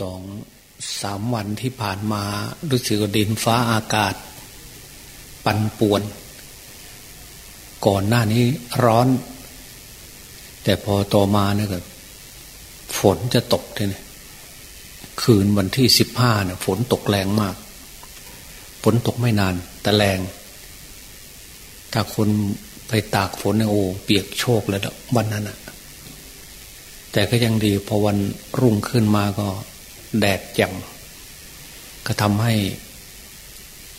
สองสามวันที่ผ่านมารู้สึกดินฟ้าอากาศ ปั่นป่วน ก่อนหน้านี้ร้อน แต่พอต่อมาเนี่ยก็ฝนจะตกเลยคืนวันที่สิบห้าเนี่ยฝนตกแรงมาก ฝนตกไม่นาน แต่แรง ถ้าคนไปตากฝนเนี่ยโอ้เปียกโชกเลยวันนั้นอะแต่ก็ยังดีพอวันรุ่งขึ้นมาก็ แดดแจ่มก็ทำให้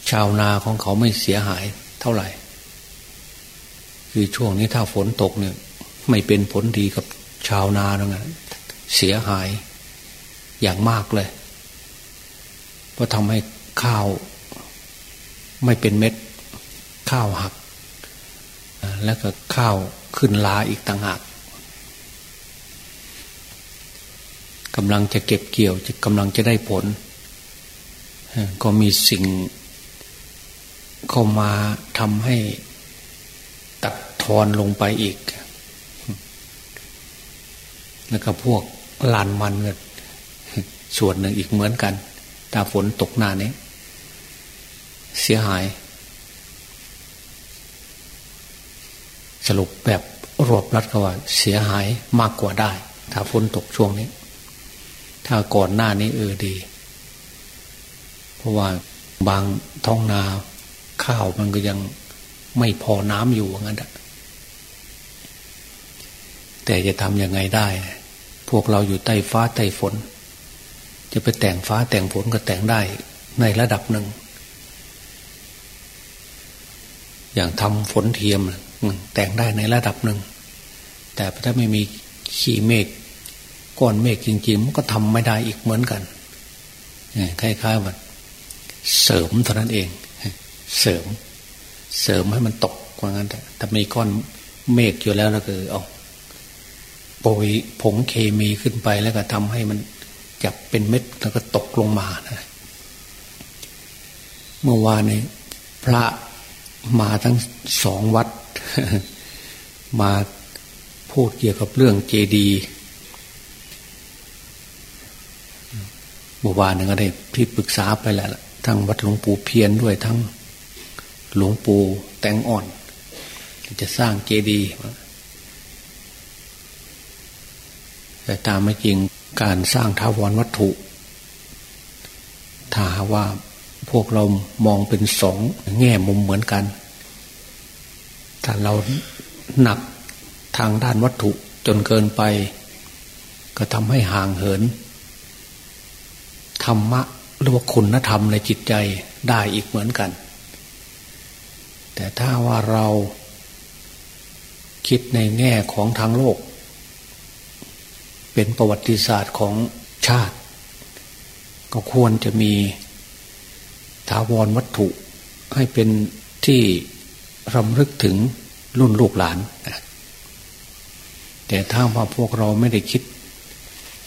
ชาวนาของเขาไม่เสียหายเท่าไหร่ คือช่วงนี้ถ้าฝนตกเนี่ย ไม่เป็นผลดีกับชาวนาแล้วไงเสียหายอย่างมากเลยเพราะทำให้ข้าวไม่เป็นเม็ด ข้าวหัก แล้วก็ข้าวขึ้นลาอีกต่างหาก กำลังจะเก็บเกี่ยวจะกำลังจะได้ผล ก็มีสิ่ง เข้ามาทำให้ตัดทอนลงไปอีก แล้วก็พวกลานมันก็ส่วนหนึ่งอีกเหมือนกันถ้าฝนตกหน้านี้ เสียหาย สรุปแบบรวบรัดก็ว่า เสียหายมากกว่าได้ ถ้าฝนตกช่วงนี้ ถ้าก่อนหน้านี้เออดี เพราะว่าบางท้องนาข้าวมันก็ยังไม่พอน้ำอยู่งั้นแต่จะทำยังไงได้ พวกเราอยู่ใต้ฟ้าใต้ฝน จะไปแต่งฟ้าแต่งฝนก็แต่งได้ในระดับหนึ่ง อย่างทำฝนเทียมแต่งได้ในระดับหนึ่ง แต่ถ้าไม่มีขี้เมฆ ก้อนเมฆจริงๆมันก็ทำไม่ได้อีกเหมือนกันคล้ายๆว่าเสริมเท่านั้นเอง เสริม เสริมให้มันตกว่างั้นแต่ถ้ามีก้อนเมฆอยู่แล้วแล้วก็เอาปุ๋ยผงเคมีขึ้นไปแล้วก็ทำให้มันจับเป็นเม็ดแล้วก็ตกลงมานะเมื่อวานนี้พระมาทั้งสองวัด มาพูดเกี่ยวกับเรื่องเจดีย์ เมื่อวานนึงก็ได้ที่ปรึกษาไปแล้วทั้งวัดหลวงปู่เพียนด้วยทั้งหลวงปู่แตงอ่อน จะสร้างเจดีย์แต่ตามไม่จริงการสร้างท้าวรวัตถุ ถ้าว่าพวกเรามองเป็นสองแง่มุมเหมือนกัน ถ้าเราหนักทางด้านวัตถุจนเกินไป ก็ทำให้ห่างเหิน ธรรมะหรือว่าคุณธรรมในจิตใจได้อีกเหมือนกัน แต่ถ้าว่าเราคิดในแง่ของทางโลก เป็นประวัติศาสตร์ของชาติ ก็ควรจะมีถาวรวัตถุให้เป็นที่รำลึกถึงรุ่นลูกหลาน แต่ถ้าว่าพวกเราไม่ได้คิด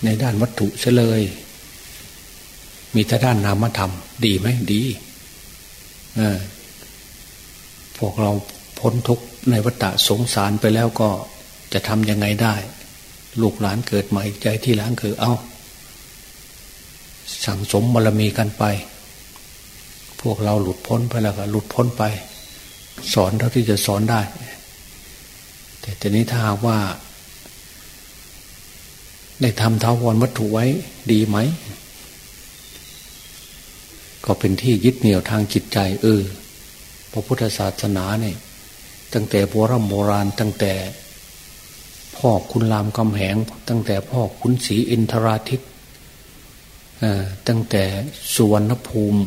ในด้านวัตถุเฉลย มีแต่ด้านนามธรรม ดีไหมดีอพวกเราพ้นทุกข์ในวัฏสงสารไปแล้วก็จะทำยังไงได้ ลูกหลานเกิดใหม่ใจที่หลังคือ เอาสั่งสมบารมีกันไป พวกเราหลุดพ้นไปแล้วก็หลุดพ้นไป สอนเท่าที่จะสอนได้ แต่ทีนี้ถ้าหากว่า ได้ทำเท้าวรวัตถุไว้ดีไหม ก็เป็นที่ยึดเหนี่ยวทางจิตใจ เออ พระพุทธศาสนาเนี่ย ตั้งแต่โบราณโบราณตั้งแต่พ่อคุณรามคำแหง ตั้งแต่พ่อคุณศรีอินทราทิตตั้งแต่สุวรรณภูมิ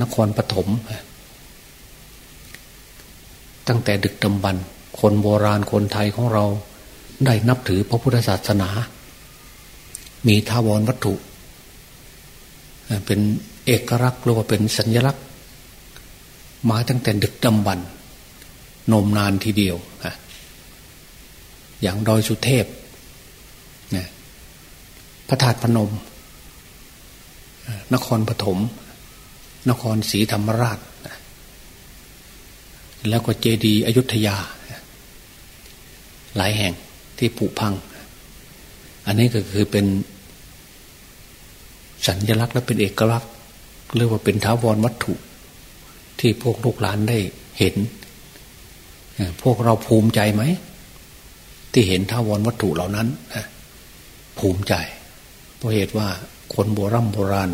นครปฐมตั้งแต่ดึกดำบรรคนโบราณคนไทยของเราได้นับถือพระพุทธศาสนา มีทาวรวัตถุ เป็นเอกลักษณ์หรือว่าเป็นสัญลักษณ์ มาตั้งแต่ดึกดำบรรนมนานทีเดียวอย่างดอยสุเทพนะพระธาตุพนม นครปฐมนครศรีธรรมราช แล้วก็เจดีย์อยุธยา หลายแห่งที่ผุพัง อันนี้ก็คือเป็น สัญลักษณ์และเป็นเอกลักษณ์เรียกว่าเป็นท้าวรวัตถุ ที่พวกลูกหลานได้เห็น พวกเราภูมิใจไหม ที่เห็นท้าวรวัตถุเหล่านั้นภูมิใจ เพราะเหตุว่าคนโบรโบราณ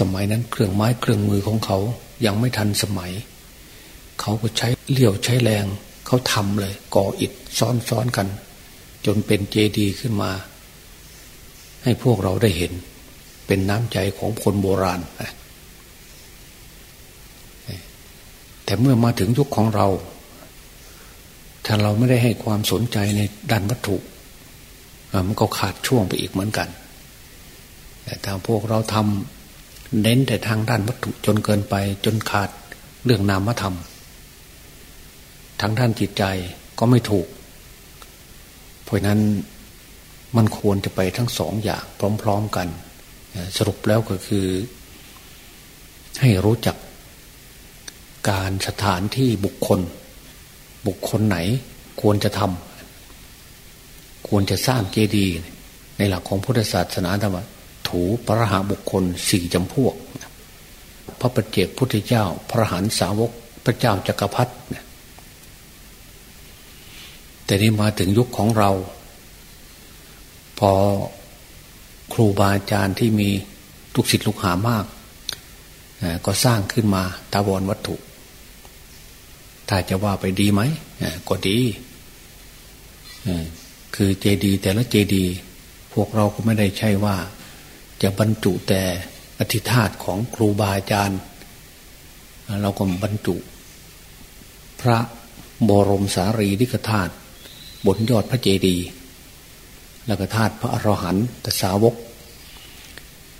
สมัยนั้นเครื่องไม้เครื่องมือของเขายังไม่ทันสมัย เขาก็ใช้เลี้ยวใช้แรง เขาทำเลย ก่ออิฐซ้อนๆกัน จนเป็นเจดีย์ขึ้นมา ให้พวกเราได้เห็น เป็นน้ำใจของคนโบราณแต่เมื่อมาถึงยุคของเรา ถ้าเราไม่ได้ให้ความสนใจในด้านวัตถุมันก็ขาดช่วงไปอีกเหมือนกัน แต่ทางพวกเราทำเน้นแต่ทางด้านวัตถุจนเกินไป จนขาดเรื่องนามธรรม ทางด้านจิตใจก็ไม่ถูก เพราะนั้นมันควรจะไปทั้งสองอย่างพร้อม ๆกัน สรุปแล้วก็คือ ให้รู้จักการสถานที่บุคคล บุคคลไหนควรจะทำควรจะสร้างเจดีย์ในหลักของพุทธศาสนาธรรมถูประหาบุคคลสี่จำพวก พระปฏิเจกพุทธเจ้า พระหันสาวกพระเจ้าจักรพรรดิแต่นี้มาถึงยุคของเรา พอ ครูบาอาจารย์ที่มีทุกศิษย์ลูกหามาก ก็สร้างขึ้นมาตาวรวัตถุ ถ้าจะว่าไปดีไหมก็ดีคือเจดีแต่ละเจดี พวกเราก็ไม่ได้ใช่ว่า จะบรรจุแต่อธิธาตของครูบาอาจารย์ เราก็บรรจุ พระบรมสารีริกธาตุบนยอดพระเจดีย์แล้วก็ธาตุพระอรหันตสาวก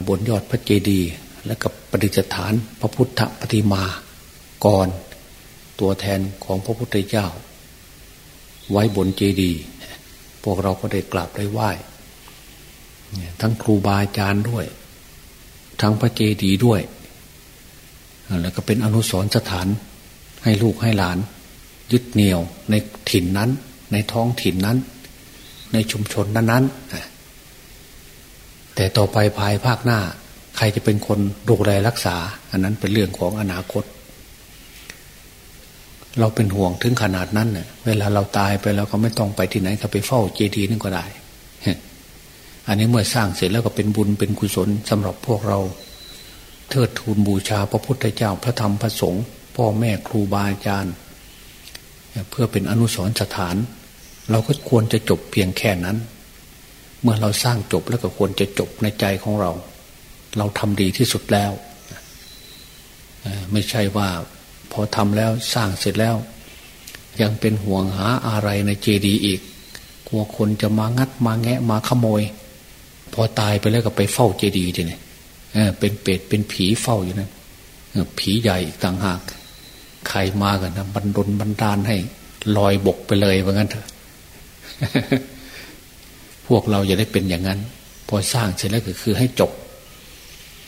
บนยอดพระเจดีย์แล้วก็ปฏิจฐานพระพุทธปฏิมากรตัวแทนของพระพุทธเจ้า ไว้บนเจดีย์พวกเราก็ได้กราบได้ไหว้ทั้งครูบาอาจารย์ด้วย ทั้งพระเจดีย์ด้วย แล้วก็เป็นอนุสรสถานให้ลูกให้หลาน ยึดเหนี่ยวในถิ่นนั้น ในท้องถิ่นนั้น ในชุมชนนั้นๆ แต่ต่อไปภายภาคหน้า ใครจะเป็นคนดูแลรักษา อันนั้นเป็นเรื่องของอนาคต เราเป็นห่วงถึงขนาดนั้นเน่ยเวลาเราตายไปแล้วก็ไม่ต้องไปที่ไหนก็ไปเฝ้าเจดีย์นั่นก็ได้อันนี้เมื่อสร้างเสร็จแล้วก็เป็นบุญเป็นกุศลสำหรับพวกเรา เทิดทูนบูชาพระพุทธเจ้าพระธรรมพระสงฆ์พ่อแม่ครูบาอาจารย์ เพื่อเป็นอนุสรณ์สถาน เราก็ควรจะจบเพียงแค่นั้น มื่อเราสร้างจบแล้วก็ควรจะจบในใจของเรา เราทำดีที่สุดแล้ว ไม่ใช่ว่าพอทำแล้วสร้างเสร็จแล้ว ยังเป็นห่วงหาอะไรในเจดีย์อีก กลัวคนจะมางัดมาแงะมาขโมย พอตายไปแล้วก็ไปเฝ้าเจดีย์ทีนี่เป็นเป็ดเป็นผีเฝ้าอยู่นั่นผีใหญ่อีกต่างหาก ใครมากันนะบันดลบันดาลให้ลอยบกไปเลยว่างั้นเถอะ พวกเราอย่าได้เป็นอย่างนั้น พอสร้างเสร็จแล้วก็คือให้จบ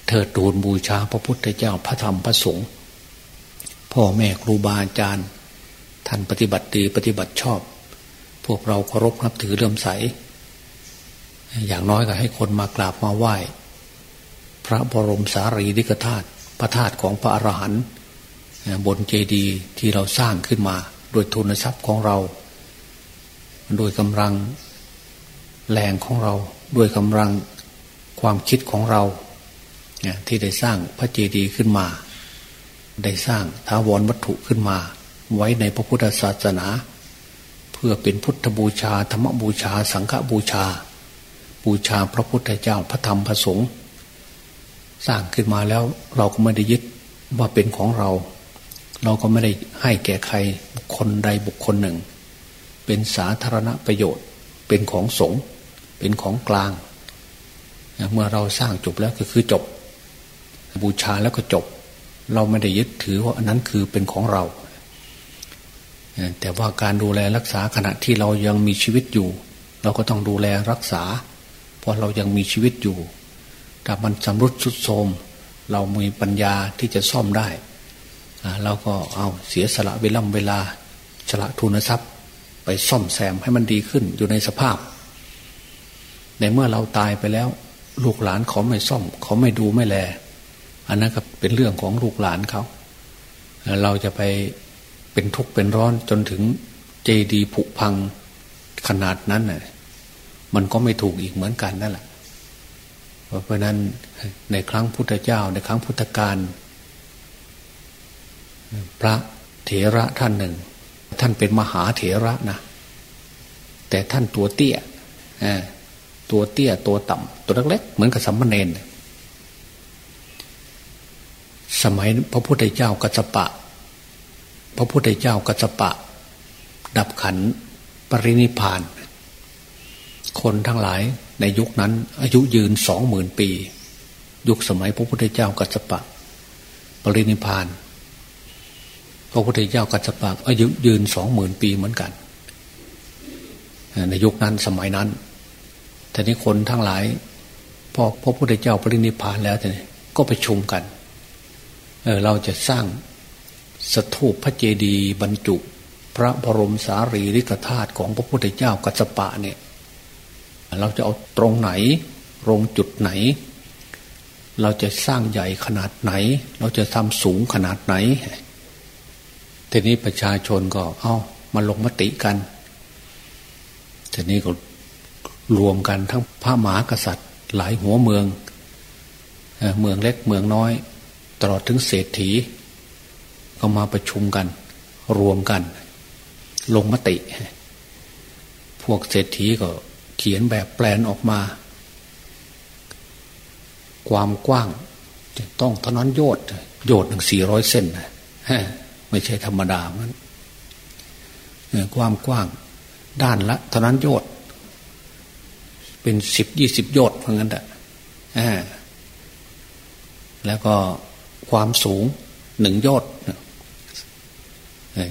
เธอตูนบูชาพระพุทธเจ้าพระธรรมพระสงฆ์พ่อแม่ครูบาอาจารย์ ท่านปฏิบัติดีปฏิบัติชอบ พวกเราเคารพนับถือเลื่อมใส อย่างน้อยก็ให้คนมากราบมาไหว้ พระบรมสารีริกธาตุพระธาตุของพระอรหันต์บนเจดีย์ที่เราสร้างขึ้นมา โดยทุนทรัพย์ของเรา โดยกำลัง แรงของเราด้วยกำลังความคิดของเราที่ได้สร้างพระเจดีย์ขึ้นมา ได้สร้างท้าวรวัตถุขึ้นมา ไว้ในพระพุทธศาสนา เพื่อเป็นพุทธบูชาธรรมบูชา สังฆบูชา บูชาพระพุทธเจ้าพระธรรมพระสงฆ์สร้างขึ้นมาแล้วเราก็ไม่ได้ยึดว่าเป็นของเรา เราก็ไม่ได้ให้แก่ใครบุคคลใดบุคคลหนึ่ง เป็นสาธารณประโยชน์เป็นของสงฆ์ เป็นของกลาง เมื่อเราสร้างจบแล้วก็คือจบ บูชาแล้วก็จบ เราไม่ได้ยึดถือว่าอันนั้นคือเป็นของเรา แต่ว่าการดูแลรักษาขณะที่เรายังมีชีวิตอยู่ เราก็ต้องดูแลรักษา เพราะเรายังมีชีวิตอยู่แต่มันชำรุดสุดโทมเรามีปัญญาที่จะซ่อมได้เราก็เอาเสียสละเวลาเวลาสละทุนทรัพย์ ไปซ่อมแซมให้มันดีขึ้นอยู่ในสภาพ ในเมื่อเราตายไปแล้ว ลูกหลานเขาไม่ซ่อม เขาไม่ดูไม่แล อันนั้นก็เป็นเรื่องของลูกหลานเขาเราจะไปเป็นทุกข์เป็นร้อนจนถึงเจดีผุพังขนาดนั้นน่ะมันก็ไม่ถูกอีกเหมือนกันนั่นแหละเพราะนั้นในครั้งพุทธเจ้า ในครั้งพุทธกาลพระเถระท่านหนึ่ง ท่านเป็นมหาเถระนะแต่ท่านตัวเตี้ย ตัวเตี้ยตัวต่ำตัวเล็กๆเหมือนกับสัมมาเนนสมัยพระพุทธเจ้ากัจปะ พระพุทธเจ้ากัจปะ ดับขันปรินิพาน คนทั้งหลายในยุคนั้น อายุยืนสองหมื่นปี ยุคสมัยพระพุทธเจ้ากัจปะ ปรินิพาน พระพุทธเจ้ากัจปะอายุยืนสองหมื่นปีเหมือนกัน ในยุคนั้นสมัยนั้น แต่นี้คนทั้งหลายพอพระพุทธเจ้าปรินิพานแล้วเนี่ยก็ไปชุมกันเเราจะสร้างสถูปพระเจดีย์บรรจุ พระบรมสารีริกธาตุของพระพุทธเจ้ากัสปะเนี่ย เราจะเอาตรงไหนโรงจุดไหน เราจะสร้างใหญ่ขนาดไหน เราจะทำสูงขนาดไหนทีนี้ประชาชนก็ เอ้ามาลงมติกันทีนี้ก็ รวมกันทั้งพระมหากษัตริย์ หลายหัวเมือง เมืองเล็กเมืองน้อย ตลอดถึงเศรษฐี ก็มาประชุมกัน รวมกัน ลงมติ พวกเศรษฐีก็เขียนแบบแปลนออกมา ความกว้างต้องเท่านั้นโยดโยดหนึ่งสี่ร้อยเส้นไม่ใช่ธรรมดามันความกว้าง ด้านละเท่านั้นโยด เป็นสิบยี่สิบยอดเพราะงั้นแหละแล้วก็ความสูงหนึ่งยอด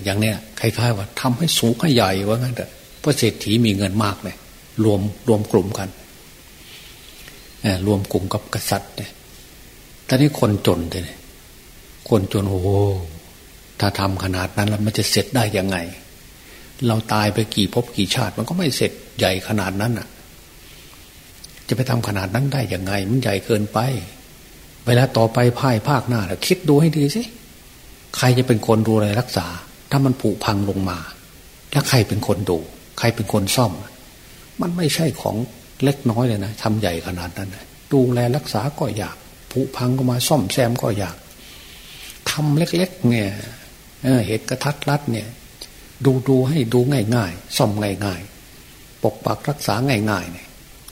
อย่างเนี้ยคล้ายๆว่าทำให้สูงให้ใหญ่ว่างั้นแต่เพราะเศรษฐีมีเงินมากเลยรวมรวมกลุ่มกันรวมกลุ่มกับกษัตริย์เนี่ยตอนนี้คนจนเลยคนจนโอ้โหถ้าทำขนาดนั้นแล้วมันจะเสร็จได้ยังไง เราตายไปกี่ภพกี่ชาติ มันก็ไม่เสร็จใหญ่ขนาดนั้นอะ จะไปทำขนาดนั้นได้ยังไง มันใหญ่เกินไป เวลาต่อไปภายภาคหน้าคิดดูให้ดีสิใครจะเป็นคนดูแลรักษา ถ้ามันผุพังลงมา แล้วใครเป็นคนดู ใครเป็นคนซ่อม มันไม่ใช่ของเล็กน้อยเลยนะทำใหญ่ขนาดนั้นดูแลรักษาก็อยากผุพังก็มาซ่อมแซมก็อยากทำเล็กๆเนี่ยเหตุกระทัดรัดเนี่ย ดูดูให้ดูง่ายๆซ่อมง่ายๆปกปักรักษาง่ายๆเนี่ย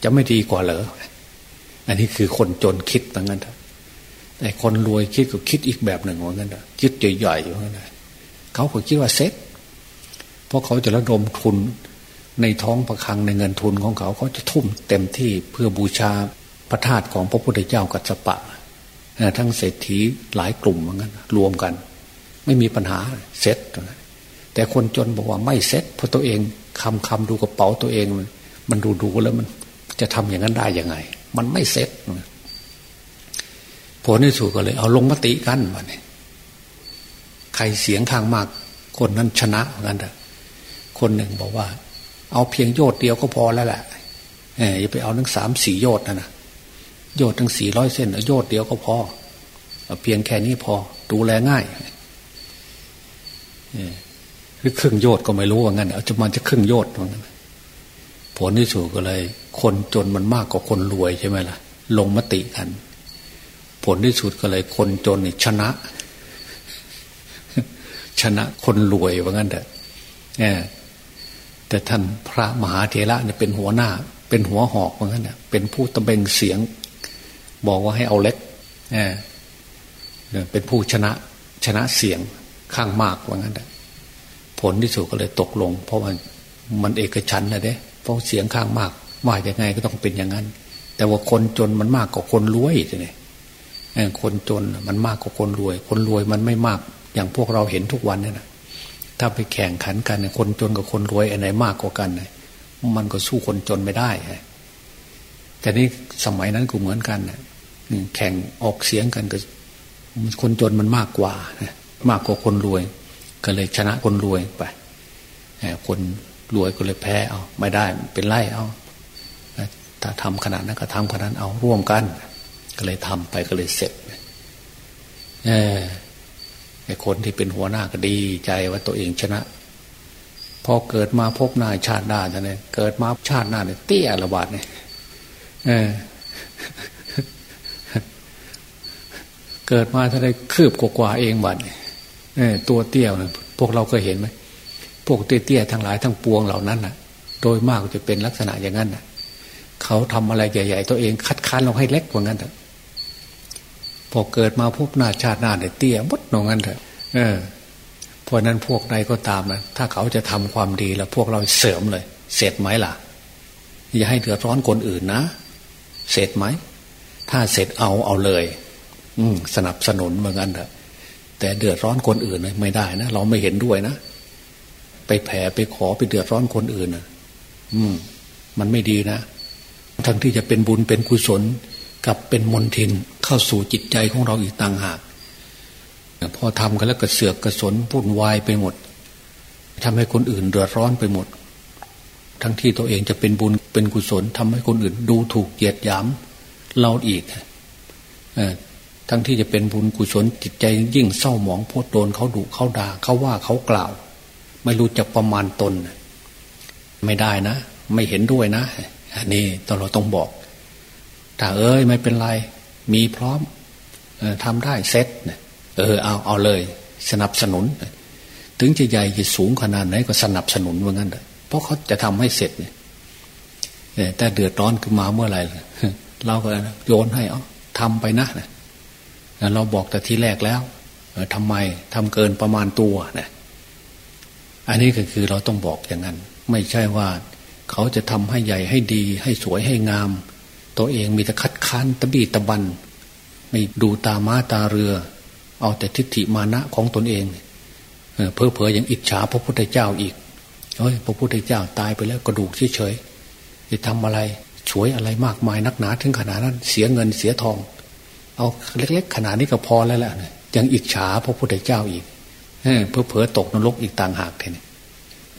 จะไม่ดีกว่าเหรอ อันนี้คือคนจนคิดเหมือนกันแต่คนรวยคิดก็คิดอีกแบบหนึ่งเหมือนกันคิดใหญ่ๆเหมือนกันเขาก็คิดว่าเซ็ตเพราะเขาจะระดมทุนในท้องประคังในเงินทุนของเขาเขาจะทุ่มเต็มที่เพื่อบูชาพระธาตุของพระพุทธเจ้ากัสปะทั้งเศรษฐีหลายกลุ่มเหมือนกันรวมกัน ไม่มีปัญหาเซ็ตแต่คนจนบอกว่าไม่เซ็ตเพราะตัวเองคำคำดูกระเป๋าตัวเอง มันดูดูแล้วมัน จะทำอย่างนั้นได้ยังไง มันไม่เสร็จผลที่สุดก็เลย เอาลงมติกันมาเนี่ยใครเสียงข้างมาก คนนั้นชนะเหมือนกันคนหนึ่งบอกว่า เอาเพียงโยดเดียวก็พอแล้วแหละเอออย่าไปเอาทั้งสามสี่โยดนะนะโยดทั้งสี่ร้อยเส้นโยดเดียวก็พอเอาเพียงแค่นี้พอ ดูแลง่ายหรือครึ่งโยดก็ไม่รู้ว่างั้นเอาจะมันจะครึ่งโยดว่างั้น ผลที่สุดก็เลย คนจนมันมากกว่าคนรวยใช่ไหมล่ะ ลงมติกัน ผลที่สุดก็เลย คนจนนี่ชนะ ชนะคนรวยว่างั้นเถอะแต่ท่านพระมหาเถระเนี่ยเป็นหัวหน้า เป็นหัวหอกว่างั้นเนี่ยเป็นผู้ตะเบงเสียง บอกว่าให้เอาเล็กเเป็นผู้ชนะชนะเสียงข้างมากว่างั้นผลที่สุดก็เลยตกลง เพราะว่ามันเอกชันนะเด้ เพราะเสียงข้างมากว่าอย่างไงก็ต้องเป็นอย่างนั้น แต่ว่าคนจนมันมากกว่าคนรวยเนี่ยคนจนมันมากกว่าคนรวย คนรวยมันไม่มาก อย่างพวกเราเห็นทุกวันเนี่ยนะถ้าไปแข่งขันกันคนจนกับคนรวยอันไหนมากกว่ากันมันก็สู้คนจนไม่ได้แต่นี่สมัยนั้นก็เหมือนกันแข่งออกเสียงกันก็ คนจนมันมากกว่ามากกว่าคนรวย ก็เลยชนะคนรวยไปคน รวยก็เลยแพ้เอา ไม่ได้เป็นไล่เอาถ้าทำขนาดนั้นก็ทำขนาดนั้นเอาร่วมกัน ก็เลยทำไปก็เลยเสร็จเออไอ้คนที่เป็นหัวหน้าก็ดีใจว่าตัวเองชนะ พอเกิดมาพบหน้าชาติหน้าเนี่ยเกิดมาชาติหน้าเนี่ยเตี้ยระบาดเนี่ยเออเกิดมาถ้าได้คืบกว่าเองบัดเออตัวเตี้ยเนะพวกเราเคยเห็นไหม พวกเตี้ยๆทั้งหลายทั้งปวงเหล่านั้นน่ะ โดยมากจะเป็นลักษณะอย่างนั้นน่ะ เขาทำอะไรใหญ่ ๆ ตัวเองคัดค้านเราให้เล็กกว่านั้นเถอะพอเกิดมาพบหน้าชาติหน้าเนี่ยเตี้ยมดตรงนั้นเถอะเออเพราะนั้นพวกใดก็ตามนะถ้าเขาจะทำความดีแล้วพวกเราเสริมเลย เสร็จไหมล่ะ อย่าให้เดือดร้อนคนอื่นนะ เสร็จไหม ถ้าเสร็จเอาเอาเลย อืมสนับสนุนเหมือนกันเถอะแต่เดือดร้อนคนอื่นเลยไม่ได้นะเราไม่เห็นด้วยนะ ไปแผ่ไปขอไปเดือดร้อนคนอื่นนะอืม มันไม่ดีนะทั้งที่จะเป็นบุญเป็นกุศลกับเป็นมนทินเข้าสู่จิตใจของเราอีกต่างหากพอทำกันแล้วก็เสือกกระสนพุ่นวายไปหมดทำให้คนอื่นเดือดร้อนไปหมด ทั้งที่ตัวเองจะเป็นบุญเป็นกุศลทำให้คนอื่นดูถูกเหยียดหยามเราอีกทั้งที่จะเป็นบุญกุศลจิตใจยิ่งเศร้าหมองโพดโดนเขาดุเขาด่าเขาว่าเขากล่าว ไม่รู้จักประมาณตน ไม่ได้นะ ไม่เห็นด้วยนะอันนี้ตเราต้องบอก ถ้าเอ้ยไม่เป็นไร มีพร้อมทำได้เซ็ตเออเอาเอาเลย สนับสนุน ถึงจะใหญ่จะสูงขนาดไหนก็สนับสนุนว่างั้นเพราะเขาจะทำให้เสร็จเนี่ยแต่เดือดร้อนขึ้นมาเมื่อไหร่เราก็โยนให้เอาทำไปนะเราบอกแต่ทีแรกแล้วทำไมทำเกินประมาณตัวนะ อันนี้ก็คือเราต้องบอกอย่างนั้น ไม่ใช่ว่าเขาจะทำให้ใหญ่ให้ดี ให้สวยให้งาม ตัวเองมีแต่คัดค้านตะบีตะบัน ไม่ดูตาม้าตาเรือ เอาแต่ทิฏฐิมานะของตนเองเพอเพออย่างอิจฉาพระพุทธเจ้าอีกเฮ้ยพระพุทธเจ้าตายไปแล้วกระดูกเฉยๆจะทำอะไรสวยอะไรมากมายนักหนา ถึงขนาดนั้นเสียเงินเสียทอง เอาเล็ก ๆ ขนาดนี้ก็พอแล้วแหละยังอิจฉาพระพุทธเจ้าอีกเพอเพอตกนรกอีกต่างหากทีนี้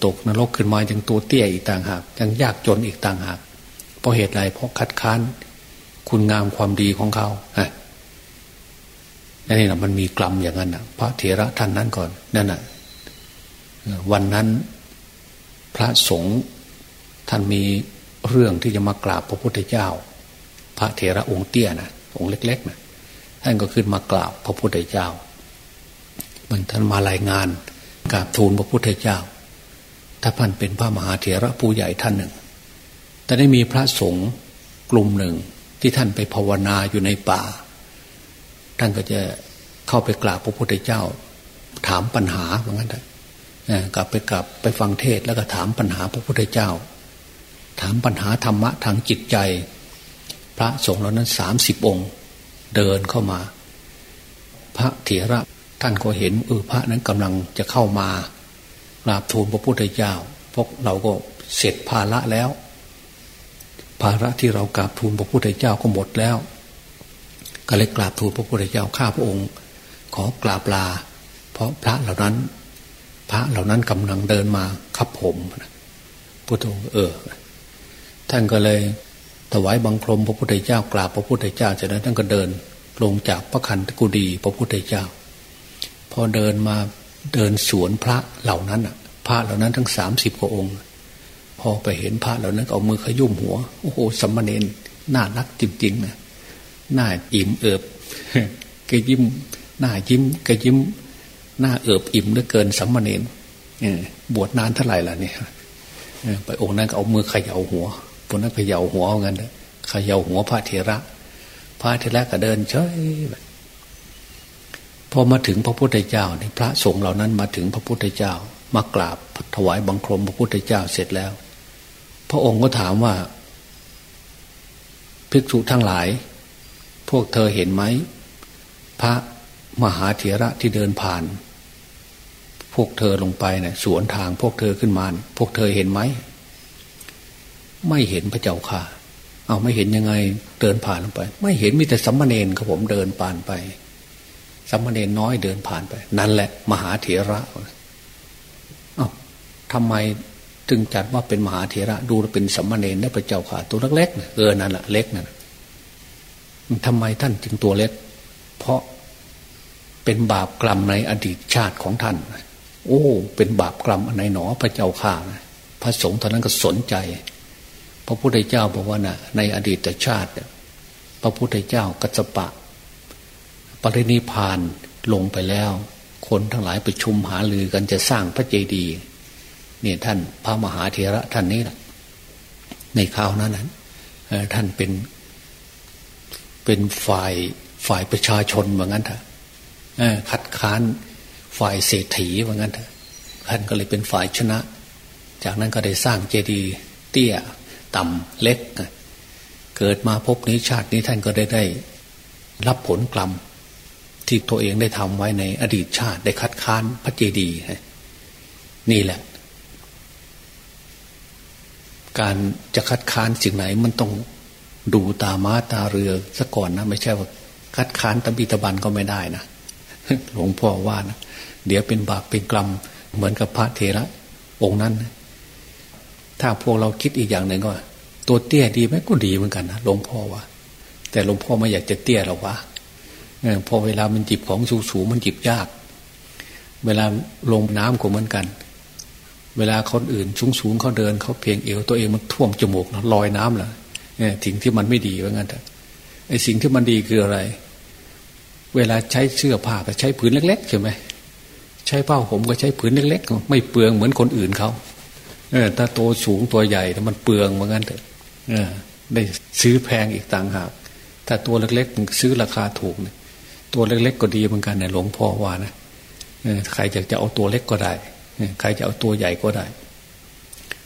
ตกนรกขึ้นมายังตัวเตี้ยอีกต่างหากยังยากจนอีกต่างหากเพราะเหตุไรเพราะคัดค้านคุณงามความดีของเขาฮะนี่นะมันมีกลัมอย่างนั้นนะพระเถระท่านนั้นก่อนนั่นน่ะวันนั้นพระสงฆ์ท่านมีเรื่องที่จะมากราบพระพุทธเจ้า พระเถระองค์เตี้ยนะองค์เล็กๆนะท่านก็ขึ้นมากราบพระพุทธเจ้า มันท่านมารายงานกราบทูลพระพุทธเจ้า ถ้าท่านเป็นพระมหาเถระผู้ใหญ่ท่านหนึ่ง แต่ได้มีพระสงฆ์กลุ่มหนึ่งที่ท่านไปภาวนาอยู่ในป่า ท่านก็จะเข้าไปกราบพระพุทธเจ้า ถามปัญหาเหมือนกันกลับไปกลับไปฟังเทศแล้วก็ถามปัญหาพระพุทธเจ้า ถามปัญหาธรรมะทางจิตใจ พระสงฆ์เหล่านั้นสามสิบองค์ เดินเข้ามา พระเถระท่านก็เห็นเออพระนั้นกำลังจะเข้ามา กราบทูลพระพุทธเจ้าพวกเราก็เสร็จภาระแล้ว ภาระที่เรากราบทูลพระพุทธเจ้าก็หมดแล้ว ก็เลยกราบทูลพระพุทธเจ้าข้าพระองค์ ขอกราบลา เพราะพระเหล่านั้น พระเหล่านั้นกำลังเดินมาขับผมพุทธองค์เออ ท่านก็เลยถวายบังคมพระพุทธเจ้ากราบพระพุทธเจ้าจากนั้นท่านก็เดินลงจากพระคันตกุดีพระพุทธเจ้า พอเดินมา เดินสวนพระเหล่านั้นอะพระเหล่านั้นทั้งสามสิบกว่าองค์ พอไปเห็นพระเหล่านั้นเอามือขยุ่มหัว โอ้โหสมณเณรน่ารักจริงๆนะหน้าอิ่มเอิบกะยิ้มหน้ายิ้มกะยิ้ม หน้าเอิบอิ่มเหลือเกินสมณเณรบวชนานเท่าไหร่ล่ะเนี่ยไปองค์นั้นก็เอามือเขย่าหัวพวกนั้นเขย่าหัวเอางั้นเขย่าหัวพระเถระ พระเถระก็เดินเฉย อมาถึงพระพุทธเจ้าพระสงฆ์เหล่านั้นมาถึงพระพุทธเจ้ามากราบถวายบังคมพระพุทธเจ้าเสร็จแล้ว พระองค์ก็ถามว่า ภิกษุทั้งหลาย พวกเธอเห็นไหม พระมหาเถระที่เดินผ่าน พวกเธอลงไปเนะี่ยสวนทางพวกเธอขึ้นมา พวกเธอเห็นไหม ไม่เห็นพระเจ้าค่ะ เอาไม่เห็นยังไง เดินผ่านลงไป ไม่เห็นมีแต่สัมมาเนนครับผมเดินผ่านไป สัมมาเนนน้อยเดินผ่านไป นั่นแหละ มหาเถระเอ้าทำไมจึงจัดว่าเป็นมหาเถระดูเป็นสัมมาเนรได้พระเจ้าค่ะ ตัวเล็กๆเออนั่นแหละเล็กนั่นทำไมท่านจึงตัวเล็ก เพราะเป็นบาปกรรมในอดีตชาติของท่าน โอ้ เป็นบาปกรรมอันหนอพระเจ้าข่าพระสงฆ์ตอนนั้นก็สนใจ พระพุทธเจ้าบอกว่านะ่ะ ในอดีตชาติ พระพุทธเจ้ากัสปะ รินิพานลงไปแล้ว คนทั้งหลายไปชุมหาลือกันจะสร้างพระเจดีย์เนี่ยท่านพระมหาเถระท่านนี้แหละในคราวนั้นนั้นท่านเป็น เป็นฝ่ายฝ่ายประชาชนเหมือนกันเถอะคัดค้านฝ่ายเศรษฐีเหมือนกันเถอะท่านก็เลยเป็นฝ่ายชนะ จากนั้นก็ได้สร้างเจดีย์เตี้ยต่ำเล็ก เกิดมาพบนี้ชาตินี้ท่านก็ได้ได้ รับผลกรรม ที่ตัวเองได้ทำไว้ในอดีตชาติได้คัดค้านพระเจดีย์นี่แหละ การจะคัดค้านสิ่งไหนมันต้องดูตามาตาเรือซะก่อนนะ ไม่ใช่ว่าคัดค้านตะบีตะบันก็ไม่ได้นะหลวงพ่อว่านะเดี๋ยวเป็นบาปเป็นกรรมเหมือนกับพระเทระองค์นั้น ถ้าพวกเราคิดอีกอย่างหนึ่งก็ ตัวเตี้ยดีไหมก็ดีเหมือนกันนะหลวงพ่อว่า แต่หลวงพ่อไม่อยากจะเตี้ยหรอกวะ พอเวลามันจิบของสูงสูมันจิบยาก เวลาลงน้ำก็เหมือนกัน เวลาคนอื่นสูงสูงเขาเดินเขาเพียงเอวตัวเองมันท่วมจมูกลอยน้ำเหรอเนี่ยสิ่งที่มันไม่ดีว่างั้นแต่ไอ้สิ่งที่มันดีคืออะไร เวลาใช้เสื้อผ้าก็ใช้ผืนเล็กๆใช่ไหมใช้ผ้าผมก็ใช้ผืนเล็กๆไม่เปลืองเหมือนคนอื่นเขาเออถ้าโตสูงตัวใหญ่แต่มันเปลืองเหมือนกันเถอะได้ซื้อแพงอีกต่างหาก ถ้าตัวเล็กๆซื้อราคาถูกเนี่ย ตัวเล็กๆก็ดีเหมือนกันนี่ยหลวงพ่อว่านะใครอยากจะเอาตัวเล็กก็ได้ใครจะเอาตัวใหญ่ก็ได้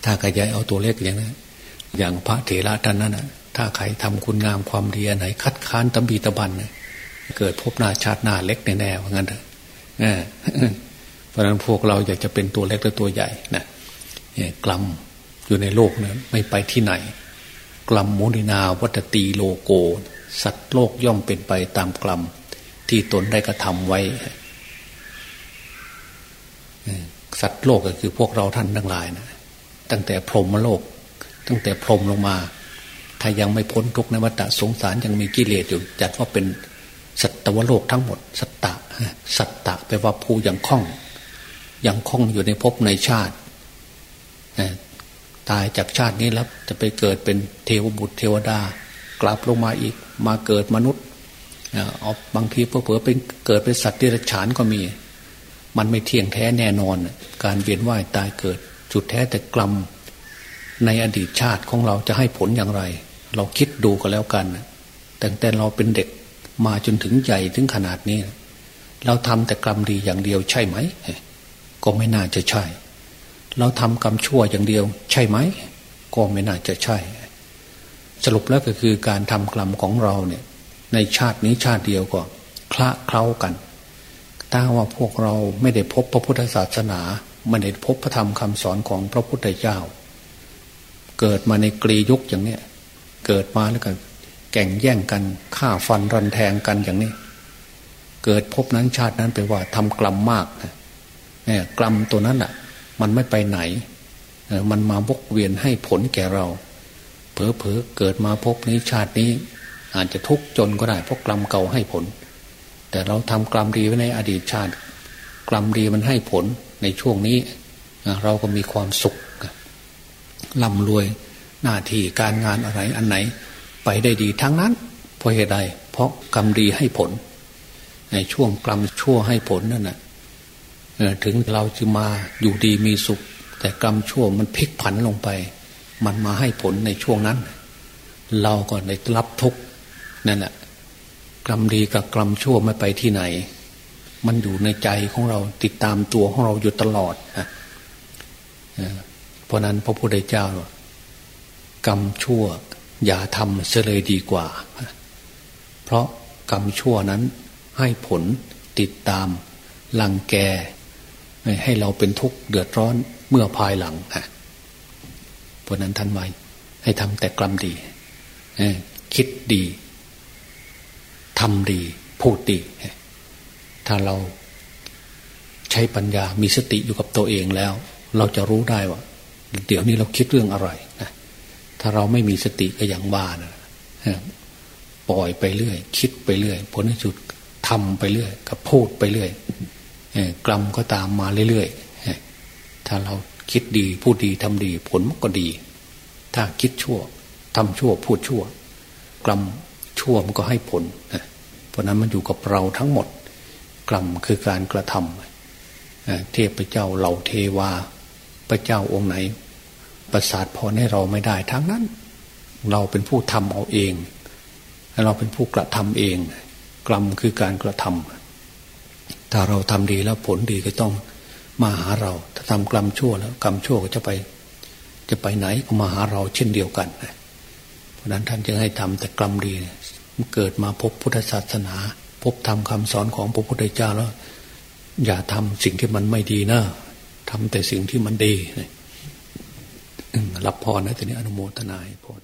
ถ้าใครจะเอาตัวเล็กอย่างนั้นอย่างพระเถระท่านนั้นนะถ้าใครทำคุณงามความดีไหนคัดค้านตบีตะบันเกิดพบหน้าชาติหน้าเล็กแน่ๆว่างั้นเถอะเพราะนั้นพวกเราอยากจะเป็นตัวเล็กหรือตัวใหญ่นะกลัมอยู่ในโลกนะไม่ไปที่ไหน กลัมมุนินาวัตตีโลโก สัตว์โลกย่อมเป็นไปตามกลัม ที่ตนได้กระทำไว้สัตว์โลกก็คือพวกเราท่านทั้งหลายนะตั้งแต่พรหมโลก ตั้งแต่พรหมลงมา ถ้ายังไม่พ้นทุกนวัฏสงสารยังมีกิเลสอยู่จัดว่าเป็นสัตวโลกทั้งหมด สัตตะสัตตะแปลว่าผู้ยังคล่อง ยังคล่องอยู่ในภพในชาติตายจากชาตินี้แล้วจะไปเกิดเป็นเทวบุตรเทวดา กลับลงมาอีก มาเกิดมนุษย์ เอาบางทีเผื่อเป็นเกิดเป็นสัตว์ที่รฉานก็มี มันไม่เที่ยงแท้แน่นอน การเวียนว่ายตายเกิด จุดแท้แต่กลัมในอดีตชาติของเราจะให้ผลอย่างไร เราคิดดูก็แล้วกันแต่แต่เราเป็นเด็กมาจนถึงใหญ่ถึงขนาดนี้ เราทำแต่กรรมดีอย่างเดียวใช่ไหม ก็ไม่น่าจะใช่ เราทำกรรมชั่วอย่างเดียว ใช่ไหม ก็ไม่น่าจะใช่ สรุปแล้วก็คือการทำกรรมของเราเนี่ย ในชาตินี้ชาติเดียวก็คละเคล้ากัน ถ้าว่าพวกเราไม่ได้พบพระพุทธศาสนาไม่ได้พบพระธรรมคำสอนของพระพุทธเจ้า เกิดมาในกรียุคอย่างเนี้ยเกิดมาแล้วก็แก่งแย่งกันฆ่าฟันรันแทงกันอย่างนี้ เกิดพบนั้นชาตินั้นไปว่าทำกลัมมากนะเนี่ยกลัมตัวนั้นอะ มันไม่ไปไหนมันมาวกเวียนให้ผลแก่เราเผลอเผอเกิดมาพบนี้ชาตินี้ อาจจะทุกข์จนก็ได้ เพราะกลัมเก่าให้ผล แต่เราทำกลัมดีไว้ในอดีตชาติกลัมดีมันให้ผลในช่วงนี้ เราก็มีความสุขร่ำรวยหน้าที่การงานอะไรอันไหน ไปได้ดีทั้งนั้น เพราะเหตุใดเพราะกรรมดีให้ผล ในช่วงกรรมชั่วให้ผลนั่นแหะถึงเราจะมาอยู่ดีมีสุข แต่กรรมชั่วมันพลิกผันลงไป มันมาให้ผลในช่วงนั้น เราก็ได้รับทุก นั่นแหละกรรมดีกับกรรมชั่วไม่ไปที่ไหน มันอยู่ในใจของเราติดตามตัวของเราอยู่ตลอดนะเพราะนั้นพระพุทธเจ้า กรรมชั่ว อย่าทำเสเลยดีกว่า เพราะกรรมชั่วนั้นให้ผลติดตามลังแก ให้เราเป็นทุกข์เดือดร้อนเมื่อภายหลังเพราะนั้นท่านไว้ให้ทำแต่กรรมดีคิดดี ทำดีพูดดี ถ้าเราใช้ปัญญามีสติอยู่กับตัวเองแล้ว เราจะรู้ได้ว่า เดี๋ยวนี้เราคิดเรื่องอะไรนะถ้าเราไม่มีสติก็อย่างว่านะปล่อยไปเรื่อย คิดไปเรื่อย ผลที่สุดทำไปเรื่อยก็พูดไปเรื่อยกรรมก็ตามมาเรื่อยๆถ้าเราคิดดีพูดดีทำดี ผลมันก็ดี ถ้าคิดชั่วทำชั่วพูดชั่วกรรม ชั่วมันก็ให้ผลเพราะนั้นมันอยู่กับเราทั้งหมด กรรมคือการกระทำเทพเจ้าเหล่าเทวา พระเจ้าองค์ไหน ประสาทพรให้เราไม่ได้ทั้งนั้น เราเป็นผู้ทำเอาเอง เราเป็นผู้กระทำเอง กรรมคือการกระทำถ้าเราทำดีแล้วผลดีก็ต้องมาหาเรา ถ้าทำกรรมชั่วแล้ว กรรมชั่วก็จะไป จะไปไหนก็มาหาเราเช่นเดียวกัน เพราะนั้นท่านจึงให้ทำแต่กรรมดีเกิดมาพบพุทธศาสนา พบทำคำสอนของพระพุทธเจ้าแล้ว อย่าทำสิ่งที่มันไม่ดีนะทำแต่สิ่งที่มันดีรับพรนะทีนี้อนุโมทนาให้พร